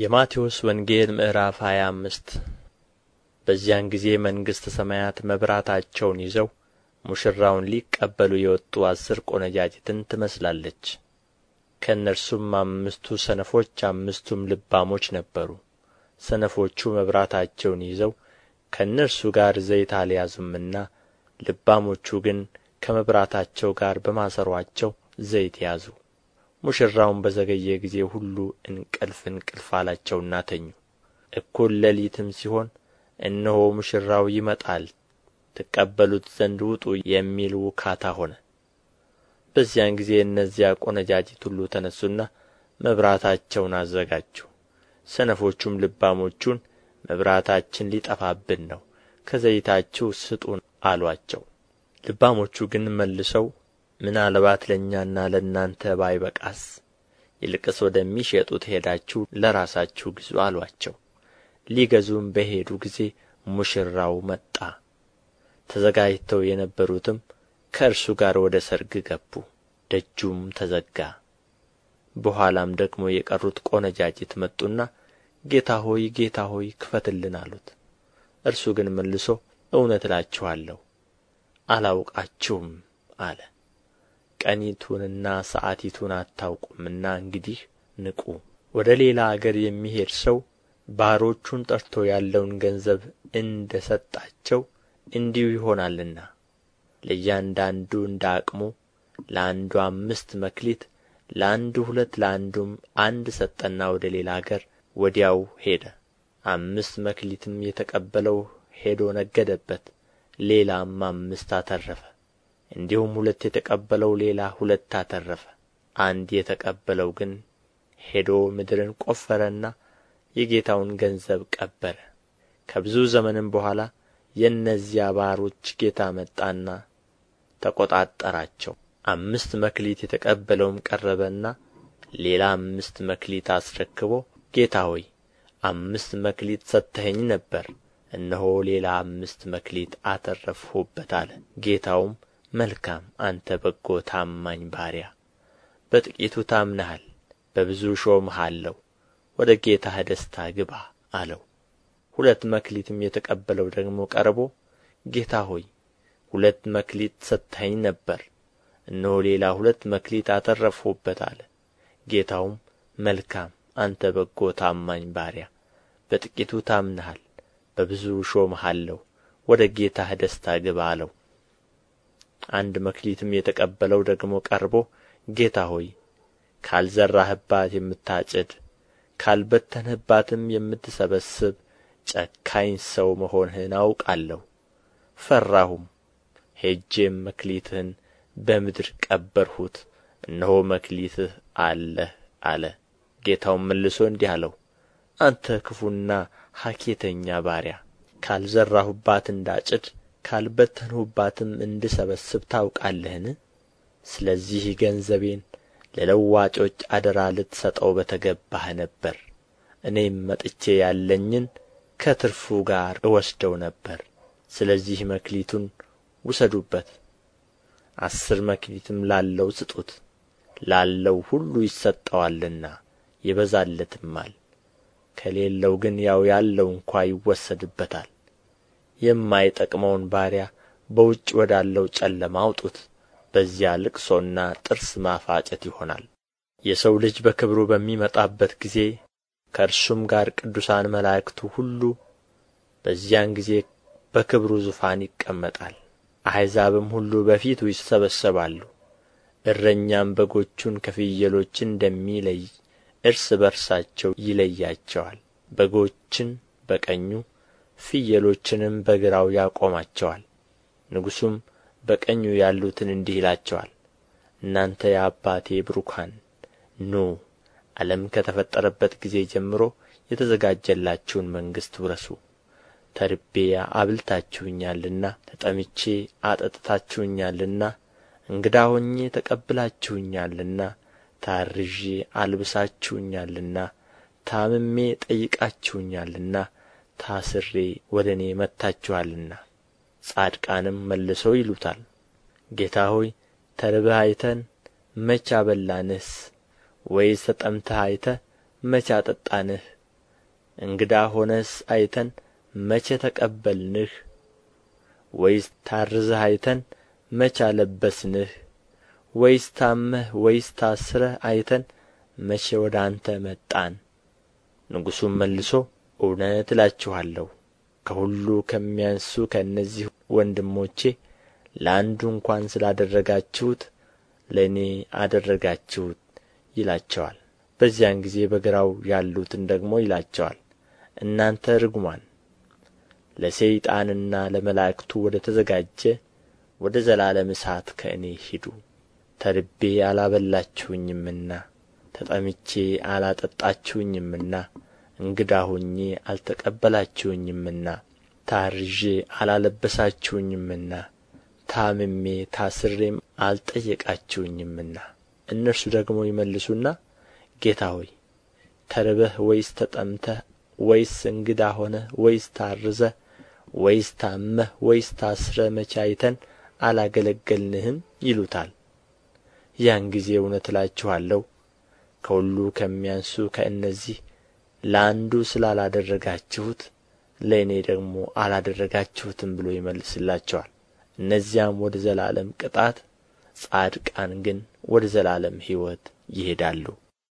የማቴዎስ ወንጌል ምዕራፍ ሃያ አምስት በዚያን ጊዜ መንግሥተ ሰማያት መብራታቸውን ይዘው ሙሽራውን ሊቀበሉ የወጡ አሥር ቆነጃጅትን ትመስላለች። ከእነርሱም አምስቱ ሰነፎች አምስቱም ልባሞች ነበሩ። ሰነፎቹ መብራታቸውን ይዘው ከእነርሱ ጋር ዘይት አልያዙምና ልባሞቹ ግን ከመብራታቸው ጋር በማሰሮአቸው ዘይት ያዙ ሙሽራውም በዘገየ ጊዜ ሁሉ እንቅልፍ እንቅልፍ አላቸውና ተኙ። እኩል ሌሊትም ሲሆን እነሆ ሙሽራው ይመጣል ትቀበሉት ዘንድ ውጡ የሚል ውካታ ሆነ። በዚያን ጊዜ እነዚያ ቆነጃጅት ሁሉ ተነሱና መብራታቸውን አዘጋጁ። ሰነፎቹም ልባሞቹን መብራታችን ሊጠፋብን ነው ከዘይታችሁ ስጡን አሉአቸው ልባሞቹ ግን መልሰው ምናልባት ለእኛና ለእናንተ ባይበቃስ ይልቅስ ወደሚሸጡት ሄዳችሁ ለራሳችሁ ግዙ አሉአቸው ሊገዙም በሄዱ ጊዜ ሙሽራው መጣ። ተዘጋጅተው የነበሩትም ከእርሱ ጋር ወደ ሰርግ ገቡ ደጁም ተዘጋ። በኋላም ደግሞ የቀሩት ቆነጃጅት መጡና ጌታ ሆይ ጌታ ሆይ ክፈትልን አሉት። እርሱ ግን መልሶ እውነት እላችኋለሁ አላውቃችሁም አለ ቀኒቱንና ሰዓቲቱን አታውቁምና እንግዲህ ንቁ። ወደ ሌላ አገር የሚሄድ ሰው ባሮቹን ጠርቶ ያለውን ገንዘብ እንደ ሰጣቸው እንዲሁ ይሆናልና። ለእያንዳንዱ እንደ አቅሙ ለአንዱ አምስት መክሊት ለአንዱ ሁለት ለአንዱም አንድ ሰጠና ወደ ሌላ አገር ወዲያው ሄደ። አምስት መክሊትም የተቀበለው ሄዶ ነገደበት ሌላም አምስት አተረፈ እንዲሁም ሁለት የተቀበለው ሌላ ሁለት አተረፈ። አንድ የተቀበለው ግን ሄዶ ምድርን ቈፈረና የጌታውን ገንዘብ ቀበረ። ከብዙ ዘመንም በኋላ የእነዚያ ባሮች ጌታ መጣና ተቈጣጠራቸው። አምስት መክሊት የተቀበለውም ቀረበና ሌላ አምስት መክሊት አስረክቦ ጌታ ሆይ አምስት መክሊት ሰጥተኸኝ ነበር። እነሆ ሌላ አምስት መክሊት አተረፍሁበት አለ። ጌታውም መልካም አንተ በጎ ታማኝ ባሪያ! በጥቂቱ ታምነሃል በብዙ እሾምሃለሁ ወደ ጌታህ ደስታ ግባ አለው። ሁለት መክሊትም የተቀበለው ደግሞ ቀርቦ ጌታ ሆይ ሁለት መክሊት ሰጥተኸኝ ነበር እነሆ ሌላ ሁለት መክሊት አተረፍሁበት አለ። ጌታውም መልካም አንተ በጎ ታማኝ ባሪያ በጥቂቱ ታምነሃል በብዙ እሾምሃለሁ ወደ ጌታህ ደስታ ግባ አለው አንድ መክሊትም የተቀበለው ደግሞ ቀርቦ ጌታ ሆይ ካልዘራህባት የምታጭድ ካልበተንህባትም የምትሰበስብ ጨካኝ ሰው መሆንህን አውቃለሁ። ፈራሁም ሄጄም መክሊትህን በምድር ቀበርሁት። እነሆ መክሊትህ አለህ አለ። ጌታውም መልሶ እንዲህ አለው አንተ ክፉና ሐኬተኛ ባሪያ ካልዘራሁባት እንዳጭድ ካልበተንሁባትም እንድሰበስብ ታውቃለህን? ስለዚህ ገንዘቤን ለለዋጮች አደራ ልትሰጠው በተገባህ ነበር። እኔም መጥቼ ያለኝን ከትርፉ ጋር እወስደው ነበር። ስለዚህ መክሊቱን ውሰዱበት። አሥር መክሊትም ላለው ስጡት። ላለው ሁሉ ይሰጠዋልና ይበዛለትማል። ከሌለው ግን ያው ያለው እንኳ ይወሰድበታል የማይጠቅመውን ባሪያ በውጭ ወዳለው ጨለማ አውጡት። በዚያ ልቅሶና ጥርስ ማፋጨት ይሆናል። የሰው ልጅ በክብሩ በሚመጣበት ጊዜ ከእርሱም ጋር ቅዱሳን መላእክቱ ሁሉ በዚያን ጊዜ በክብሩ ዙፋን ይቀመጣል። አሕዛብም ሁሉ በፊቱ ይሰበሰባሉ። እረኛም በጎቹን ከፍየሎች እንደሚለይ እርስ በርሳቸው ይለያቸዋል። በጎችን በቀኙ ፍየሎችንም በግራው ያቆማቸዋል። ንጉሡም በቀኙ ያሉትን እንዲህ ይላቸዋል እናንተ የአባቴ ብሩካን ኑ ዓለም ከተፈጠረበት ጊዜ ጀምሮ የተዘጋጀላችሁን መንግሥት ውረሱ። ተርቤ አብልታችሁኛልና ተጠምቼ አጠጥታችሁኛልና እንግዳ ሆኜ ተቀብላችሁኛልና ታርዤ አልብሳችሁኛልና ታምሜ ጠይቃችሁኛልና ታስሬ ወደ እኔ መጥታችኋልና ጻድቃንም መልሰው ይሉታል። ጌታ ሆይ ተርበህ አይተን መች አበላንህስ? ወይስ ተጠምተህ አይተህ መች አጠጣንህ? እንግዳ ሆነህስ አይተን መቼ ተቀበልንህ? ወይስ ታርዘህ አይተን መቼ አለበስንህ? ወይስ ታመህ ወይስ ታስረህ አይተን መቼ ወደ አንተ መጣን? ንጉሡም መልሶ እውነት እላችኋለሁ ከሁሉ ከሚያንሱ ከእነዚህ ወንድሞቼ ለአንዱ እንኳ ስላደረጋችሁት ለእኔ አደረጋችሁት ይላቸዋል። በዚያን ጊዜ በግራው ያሉትን ደግሞ ይላቸዋል እናንተ ርጉማን! ለሰይጣንና ለመላእክቱ ወደ ተዘጋጀ ወደ ዘላለም እሳት ከእኔ ሂዱ። ተርቤ አላበላችሁኝምና ተጠምቼ አላጠጣችሁኝምና እንግዳ ሆኜ አልተቀበላችሁኝምና ታርዤ አላለበሳችሁኝምና ታምሜ ታስሬም አልጠየቃችሁኝምና። እነርሱ ደግሞ ይመልሱና ጌታ ሆይ ተርበህ ወይስ ተጠምተህ ወይስ እንግዳ ሆነህ ወይስ ታርዘህ ወይስ ታመህ ወይስ ታስረህ መቼ አይተን አላገለገልንህም ይሉታል። ያን ጊዜ እውነት እላችኋለሁ ከሁሉ ከሚያንሱ ከእነዚህ ለአንዱ ስላላደረጋችሁት ለእኔ ደግሞ አላደረጋችሁትም ብሎ ይመልስላቸዋል። እነዚያም ወደ ዘላለም ቅጣት ጻድቃን ግን ወደ ዘላለም ሕይወት ይሄዳሉ